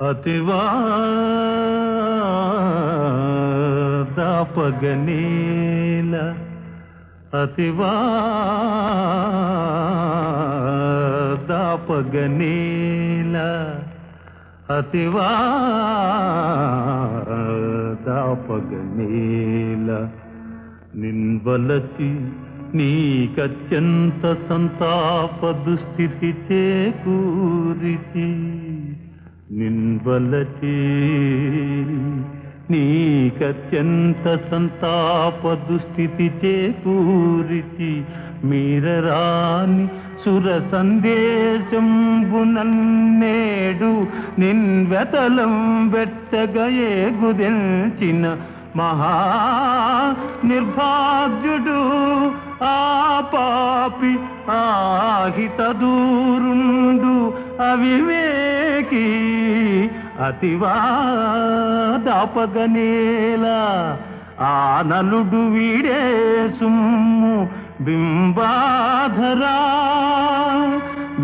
అతివాపగనీల అతివాపగనీల అతివాపగనీల నిన్వలచి నీకత్యంత సంతాప దుస్థితి చేకూరితి. నిన్వలచి నీకత్యంత సంతాప దుస్థితి చేకూరిచి మీరరాని సుర సందేశం సందేశంబునన్నేడు నిన్వెతలం వెట్టగయే గుదించిన మహా నిర్భాగ్యుడు ఆ పాపి ఆహిత దూరుండు అవివేకీ అతివాదాపగనేలా ఆ నలుడు వీడే సుమ్ము బింబాధరా.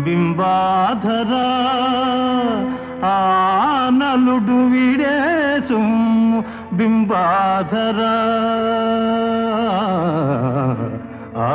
బింబాధరా ఆ నలుడు వీడే సుమ్ము బింబాధరా. ఆ